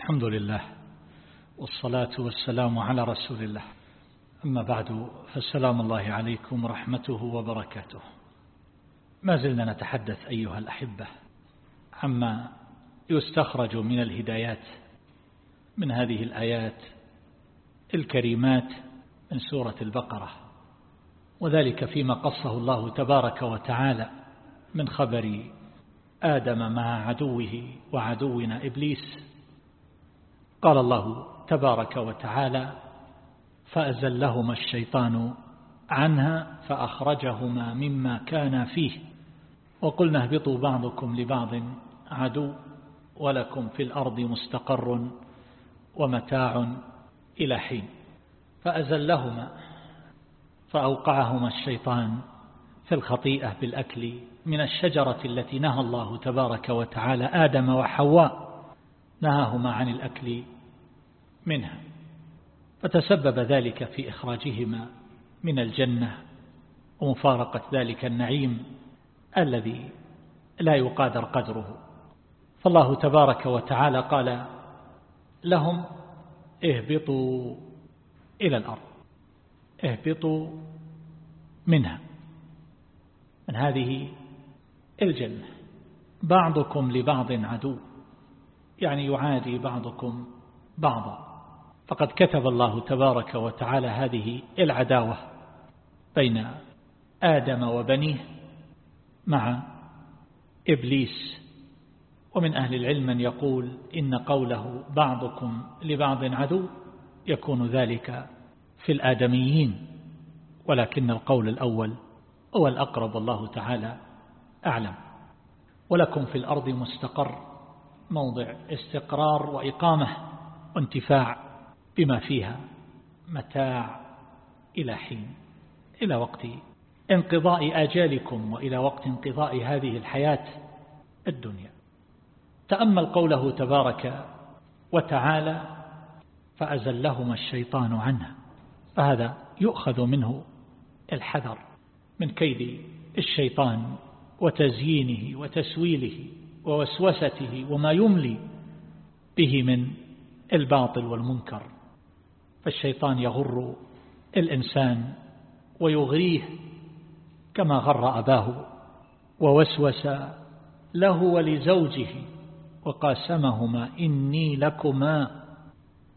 الحمد لله والصلاة والسلام على رسول الله. أما بعد فالسلام الله عليكم ورحمته وبركاته. ما زلنا نتحدث أيها الأحبة عما يستخرج من الهدايات من هذه الآيات الكريمات من سورة البقرة وذلك فيما قصه الله تبارك وتعالى من خبر آدم مع عدوه وعدونا إبليس قال الله تبارك وتعالى فأزلهما الشيطان عنها فأخرجهما مما كان فيه. وقلنا اهبطوا بعضكم لبعض عدو ولكم في الأرض مستقر ومتاع إلى حين. فأزلهما فأوقعهما الشيطان في الخطيئة بالأكل من الشجرة التي نهى الله تبارك وتعالى آدم وحواء. نهاهما عن الأكل منها فتسبب ذلك في إخراجهما من الجنة ومفارقة ذلك النعيم الذي لا يقادر قدره. فالله تبارك وتعالى قال لهم اهبطوا إلى الأرض اهبطوا منها. من هذه الجنة بعضكم لبعض عدو. يعني يعادي بعضكم بعضا. فقد كتب الله تبارك وتعالى هذه العداوة بين آدم وبنيه مع إبليس. ومن أهل العلم من يقول إن قوله بعضكم لبعض عدو يكون ذلك في الآدميين ولكن القول الأول هو الأقرب الله تعالى أعلم. ولكم في الأرض مستقر موضع استقرار وإقامة وانتفاع بما فيها متاع إلى حين إلى وقت انقضاء آجالكم وإلى وقت انقضاء هذه الحياة الدنيا. تأمل قوله تبارك وتعالى فأزلهما الشيطان عنها فهذا يؤخذ منه الحذر من كيد الشيطان وتزيينه وتسويله ووسوسته وما يملي به من الباطل والمنكر. فالشيطان يغر الإنسان ويغريه كما غر أباه ووسوس له ولزوجه وقاسمهما إني لكما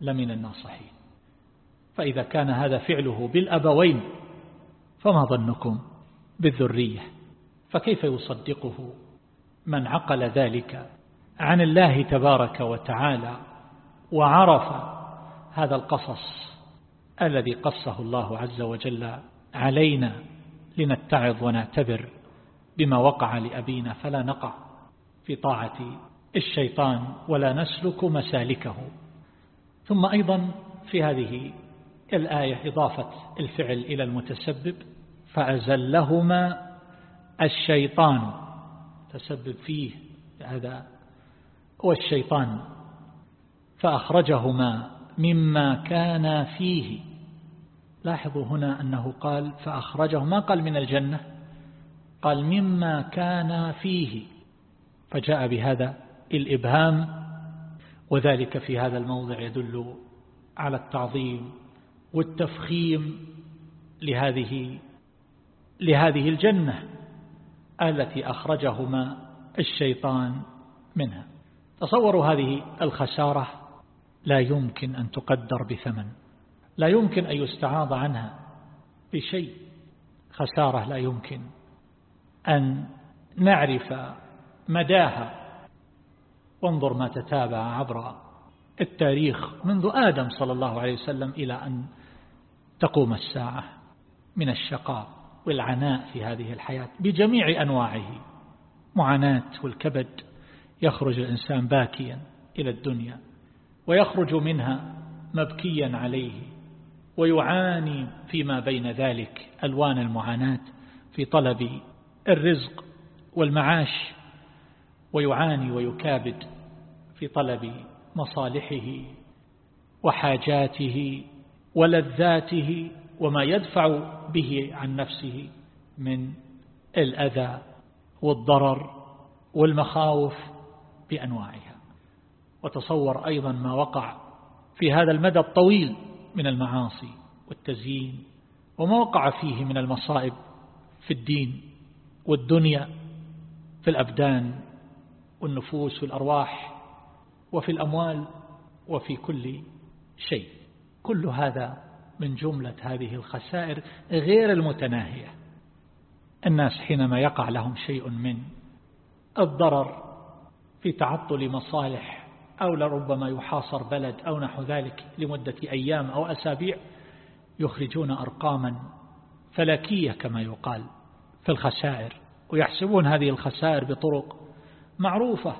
لمن الناصحين. فإذا كان هذا فعله بالأبوين فما ظنكم بالذرية؟ فكيف يصدقه من عقل ذلك عن الله تبارك وتعالى وعرف هذا القصص الذي قصه الله عز وجل علينا لنتعظ ونعتبر بما وقع لأبينا فلا نقع في طاعة الشيطان ولا نسلك مسالكه. ثم أيضا في هذه الآية إضافة الفعل إلى المتسبب فأزلهما الشيطان. تسبب فيه هذا هو الشيطان فأخرجهما مما كان فيه. لاحظوا هنا أنه قال فأخرجه ما قال من الجنة قال مما كان فيه. فجاء بهذا الإبهام وذلك في هذا الموضع يدل على التعظيم والتفخيم لهذه لهذه الجنة. التي أخرجهما الشيطان منها. تصوروا هذه الخسارة لا يمكن أن تقدر بثمن. لا يمكن أن يستعاض عنها بشيء. خسارة لا يمكن أن نعرف مداها. وانظر ما تتابع عبر التاريخ منذ آدم صلى الله عليه وسلم إلى أن تقوم الساعة من الشقاء. والعناء في هذه الحياة بجميع أنواعه. معاناة والكبد يخرج الإنسان باكيا إلى الدنيا ويخرج منها مبكيا عليه ويعاني فيما بين ذلك ألوان المعاناة في طلب الرزق والمعاش ويعاني ويكابد في طلب مصالحه وحاجاته ولذاته وما يدفع به عن نفسه من الأذى والضرر والمخاوف بأنواعها. وتصور أيضا ما وقع في هذا المدى الطويل من المعاصي والتزيين وما وقع فيه من المصائب في الدين والدنيا في الأبدان والنفوس والأرواح وفي الأموال وفي كل شيء. كل هذا من جملة هذه الخسائر غير المتناهية. الناس حينما يقع لهم شيء من الضرر في تعطل مصالح أو لربما يحاصر بلد أو نحو ذلك لمدة أيام أو أسابيع يخرجون أرقاما فلكية كما يقال في الخسائر ويحسبون هذه الخسائر بطرق معروفة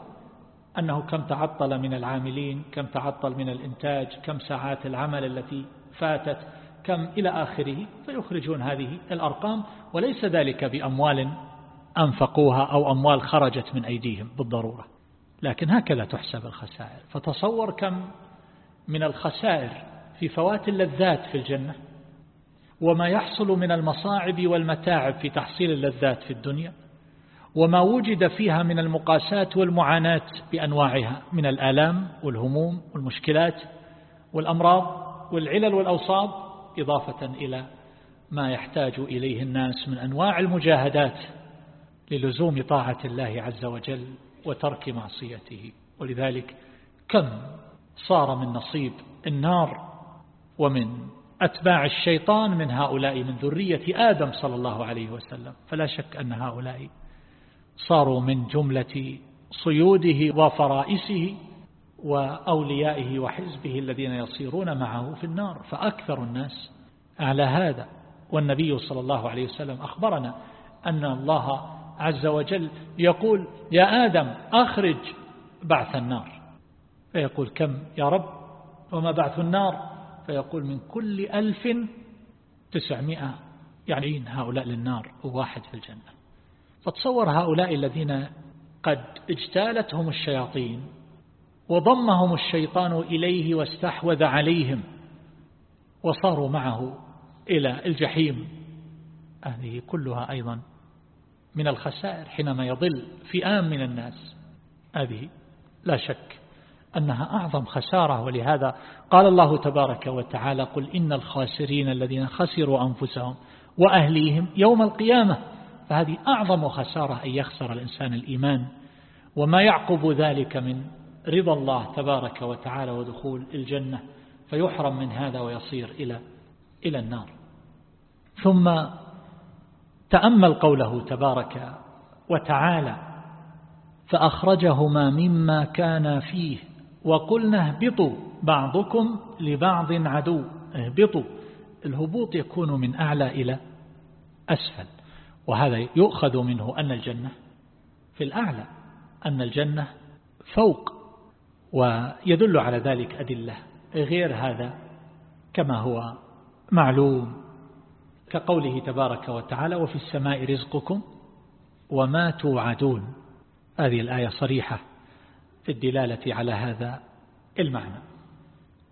أنه كم تعطل من العاملين كم تعطل من الإنتاج كم ساعات العمل التي فاتت كم إلى آخره فيخرجون هذه الأرقام وليس ذلك بأموال أنفقوها أو أموال خرجت من أيديهم بالضرورة. لكن هكذا تحسب الخسائر. فتصور كم من الخسائر في فوات اللذات في الجنة وما يحصل من المصاعب والمتاعب في تحصيل اللذات في الدنيا وما وجد فيها من المقاسات والمعاناة بأنواعها من الآلام والهموم والمشكلات والأمراض. والعلل والأوصاب إضافة إلى ما يحتاج إليه الناس من أنواع المجاهدات للزوم طاعة الله عز وجل وترك معصيته. ولذلك كم صار من نصيب النار ومن أتباع الشيطان من هؤلاء من ذرية آدم صلى الله عليه وسلم. فلا شك أن هؤلاء صاروا من جملة صيوده وفرائسه وأوليائه وحزبه الذين يصيرون معه في النار فأكثر الناس على هذا. والنبي صلى الله عليه وسلم أخبرنا أن الله عز وجل يقول يا آدم أخرج بعث النار. فيقول كم يا رب؟ وما بعث النار؟ فيقول من كل ألف تسعمائة. يعني هؤلاء للنار وواحد في الجنة. فتصور هؤلاء الذين قد اجتالتهم الشياطين وضمهم الشيطان إليه واستحوذ عليهم وصاروا معه إلى الجحيم. هذه كلها أيضا من الخسائر حينما يضل فئام من الناس. هذه لا شك أنها أعظم خسارة ولهذا قال الله تبارك وتعالى قل إن الخاسرين الذين خسروا أنفسهم وأهليهم يوم القيامة. فهذه أعظم خسارة أن يخسر الإنسان الإيمان وما يعقب ذلك من رضا الله تبارك وتعالى ودخول الجنة فيحرم من هذا ويصير إلى إلى النار. ثم تأمل قوله تبارك وتعالى فأخرجهما مما كان فيه وقلنا اهبطوا بعضكم لبعض عدو اهبطوا. الهبوط يكون من أعلى إلى أسفل وهذا يؤخذ منه أن الجنة في الأعلى أن الجنة فوق ويدل على ذلك أدلة غير هذا كما هو معلوم كقوله تبارك وتعالى وفي السماء رزقكم وما توعدون. هذه الآية صريحة في الدلالة على هذا المعنى.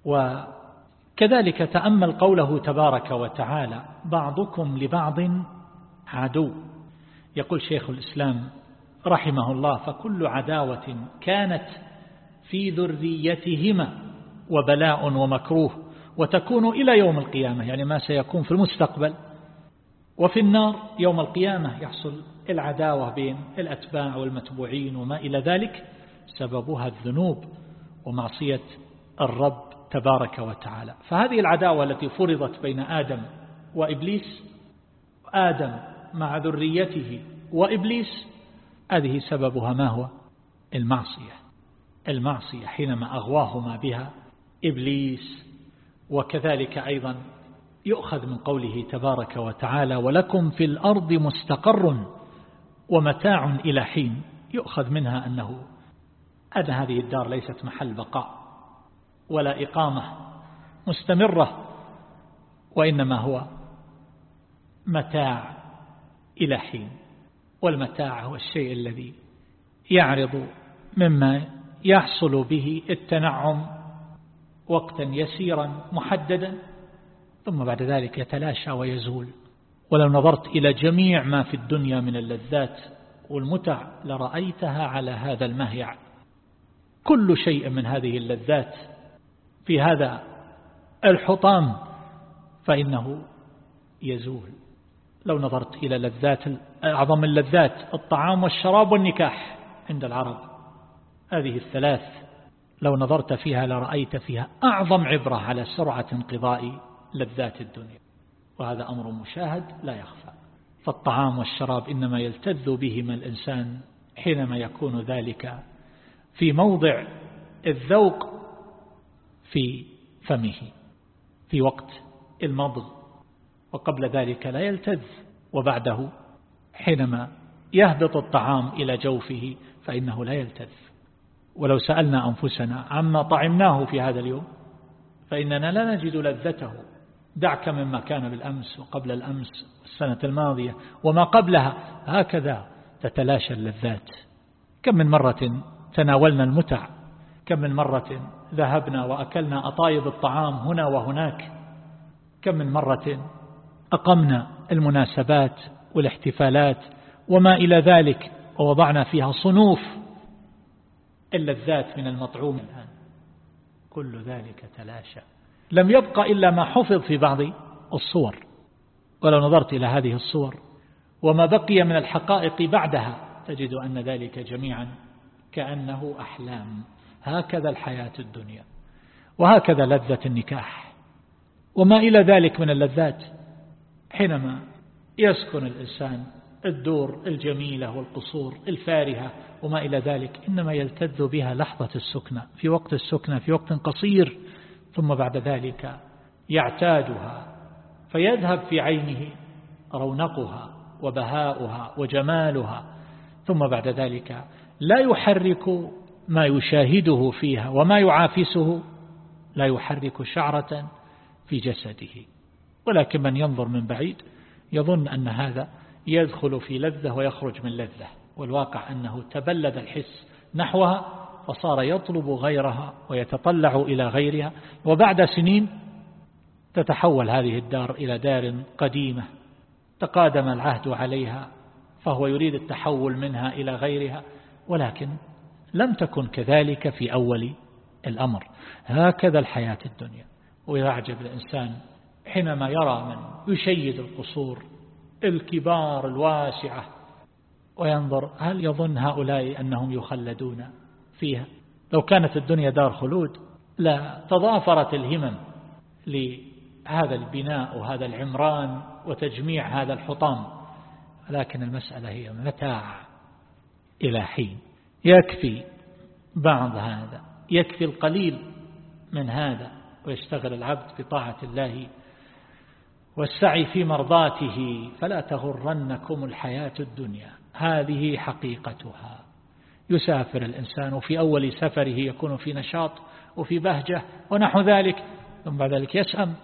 وكذلك تأمل قوله تبارك وتعالى بعضكم لبعض عدو. يقول شيخ الإسلام رحمه الله فكل عداوة كانت في ذريتهما وبلاء ومكروه وتكون إلى يوم القيامة يعني ما سيكون في المستقبل. وفي النار يوم القيامة يحصل العداوة بين الأتباع والمتبوعين وما إلى ذلك سببها الذنوب ومعصية الرب تبارك وتعالى. فهذه العداوة التي فرضت بين آدم وإبليس آدم مع ذريته وإبليس هذه سببها ما هو؟ المعصية. المعصية حينما أغواهما بها إبليس وكذلك أيضا يؤخذ من قوله تبارك وتعالى ولكم في الأرض مستقر ومتاع إلى حين. يؤخذ منها أنه أن هذه الدار ليست محل بقاء ولا إقامة مستمرة وإنما هو متاع إلى حين. والمتاع هو الشيء الذي يعرض مما يحصل به التنعم وقتا يسيرا محددا ثم بعد ذلك يتلاشى ويزول. ولو نظرت إلى جميع ما في الدنيا من اللذات والمتع لرأيتها على هذا المهيع. كل شيء من هذه اللذات في هذا الحطام فإنه يزول. لو نظرت إلى لذات أعظم اللذات الطعام والشراب والنكاح عند العرب. هذه الثلاث لو نظرت فيها لرأيت فيها أعظم عبرة على سرعة انقضاء لذات الدنيا. وهذا أمر مشاهد لا يخفى. فالطعام والشراب إنما يلتذ بهما الإنسان حينما يكون ذلك في موضع الذوق في فمه في وقت المضغ وقبل ذلك لا يلتذ. وبعده حينما يهبط الطعام إلى جوفه فإنه لا يلتذ. ولو سألنا أنفسنا عما طعمناه في هذا اليوم فإننا لا نجد لذته. دعك مما كان بالأمس وقبل الأمس والسنة الماضية وما قبلها. هكذا تتلاشى اللذات. كم من مرة تناولنا المتع كم من مرة ذهبنا وأكلنا أطايب الطعام هنا وهناك كم من مرة أقمنا المناسبات والاحتفالات وما إلى ذلك ووضعنا فيها صنوف اللذات من المطعوم الآن. كل ذلك تلاشى. لم يبقى إلا ما حفظ في بعض الصور. ولو نظرت إلى هذه الصور وما بقي من الحقائق بعدها تجد أن ذلك جميعا كأنه أحلام. هكذا الحياة الدنيا وهكذا لذة النكاح وما إلى ذلك من اللذات. حينما يسكن الإنسان الدور الجميلة والقصور الفارهة وما إلى ذلك إنما يلتذ بها لحظة السكنة في وقت السكنة في وقت قصير ثم بعد ذلك يعتادها فيذهب في عينه رونقها وبهاؤها وجمالها ثم بعد ذلك لا يحرك ما يشاهده فيها وما يعافسه لا يحرك شعرة في جسده. ولكن من ينظر من بعيد يظن أن هذا يدخل في لذة ويخرج من لذة والواقع أنه تبلد الحس نحوها فصار يطلب غيرها ويتطلع إلى غيرها وبعد سنين تتحول هذه الدار إلى دار قديمة تقادم العهد عليها فهو يريد التحول منها إلى غيرها ولكن لم تكن كذلك في أول الأمر. هكذا الحياة الدنيا. ويعجب الإنسان حينما يرى من يشيد القصور الكبار الواسعة. وينظر هل يظن هؤلاء أنهم يخلدون فيها؟ لو كانت الدنيا دار خلود لا تضافرت الهمم لهذا البناء وهذا العمران وتجميع هذا الحطام. لكن المسألة هي متاع إلى حين؟ يكفي بعض هذا يكفي القليل من هذا. ويشتغل العبد بطاعة الله والسعي في مرضاته فلا تغرنكم الحياة الدنيا. هذه حقيقتها. يسافر الإنسان في أول سفره يكون في نشاط وفي بهجة ونحو ذلك ثم بعد ذلك يسأم.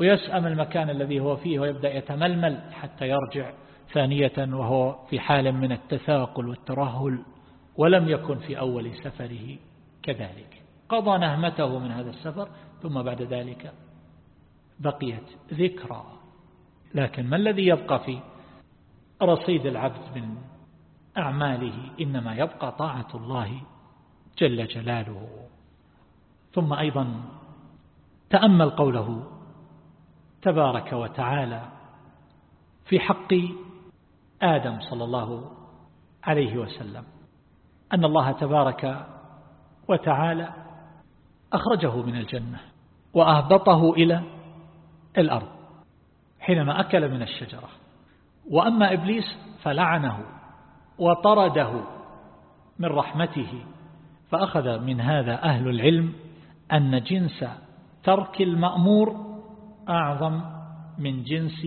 ويسأم المكان الذي هو فيه ويبدأ يتململ حتى يرجع ثانية وهو في حال من التثاقل والترهل ولم يكن في أول سفره كذلك. قضى نهمته من هذا السفر ثم بعد ذلك بقيت ذكرى. لكن ما الذي يبقى في رصيد العبد من أعماله؟ إنما يبقى طاعة الله جل جلاله. ثم أيضا تأمل قوله تبارك وتعالى في حق آدم صلى الله عليه وسلم أن الله تبارك وتعالى أخرجه من الجنة وأهبطه إلى الأرض حينما أكل من الشجرة. وأما إبليس فلعنه وطرده من رحمته فأخذ من هذا أهل العلم أن جنس ترك المأمور أعظم من جنس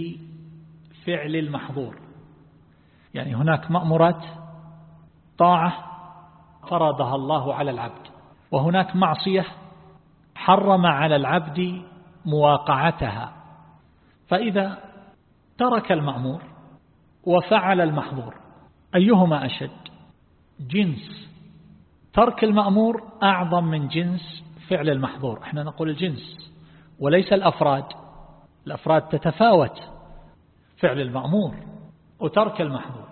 فعل المحظور. يعني هناك مأمورات طاعة فرضها الله على العبد وهناك معصية حرم على العبد مواقعتها. فإذا ترك المأمور وفعل المحظور أيهما أشد؟ جنس. ترك المأمور أعظم من جنس فعل المحظور. إحنا نقول الجنس وليس الأفراد. الأفراد تتفاوت فعل المأمور وترك المحظور.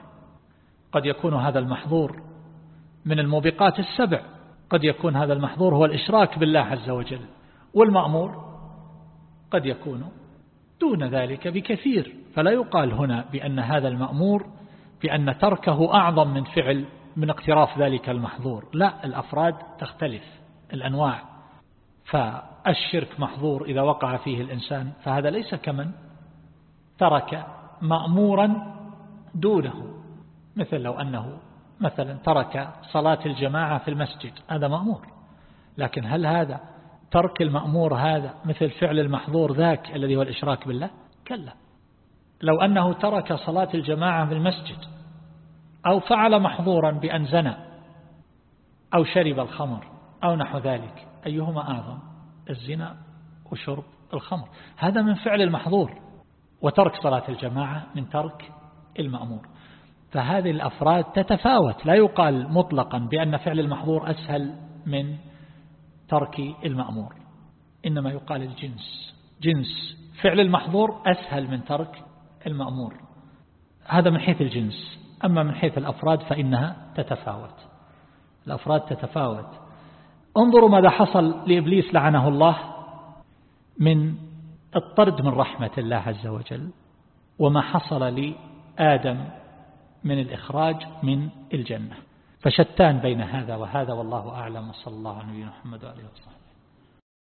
قد يكون هذا المحظور من الموبقات السبع. قد يكون هذا المحظور هو الإشراك بالله عز وجل والمأمور قد يكون دون ذلك بكثير. فلا يقال هنا بأن هذا المأمور بأن تركه أعظم من فعل من اقتراف ذلك المحظور. لا الأفراد تختلف الأنواع. فالشرك محظور إذا وقع فيه الإنسان فهذا ليس كمن ترك مأمورا دونه. مثل لو أنه مثلا ترك صلاة الجماعة في المسجد هذا مأمور. لكن هل هذا ترك المأمور هذا مثل فعل المحظور ذاك الذي هو الإشراك بالله؟ كلا. لو أنه ترك صلاة الجماعة في المسجد أو فعل محظورا بأن زنى أو شرب الخمر أو نحو ذلك أيهما أعظم؟ الزنا وشرب الخمر. هذا من فعل المحظور. وترك صلاة الجماعة من ترك المأمور. فهذه الأفراد تتفاوت. لا يقال مطلقا بأن فعل المحظور أسهل من ترك المأمور. إنما يقال الجنس. جنس فعل المحظور أسهل من ترك المأمور. هذا من حيث الجنس. أما من حيث الأفراد فإنها تتفاوت. الأفراد تتفاوت. انظروا ماذا حصل لإبليس لعنه الله من الطرد من رحمة الله عز وجل وما حصل لآدم من الإخراج من الجنة. فشتان بين هذا وهذا والله أعلم وصلى الله على نبينا محمد وعليه وصحبه.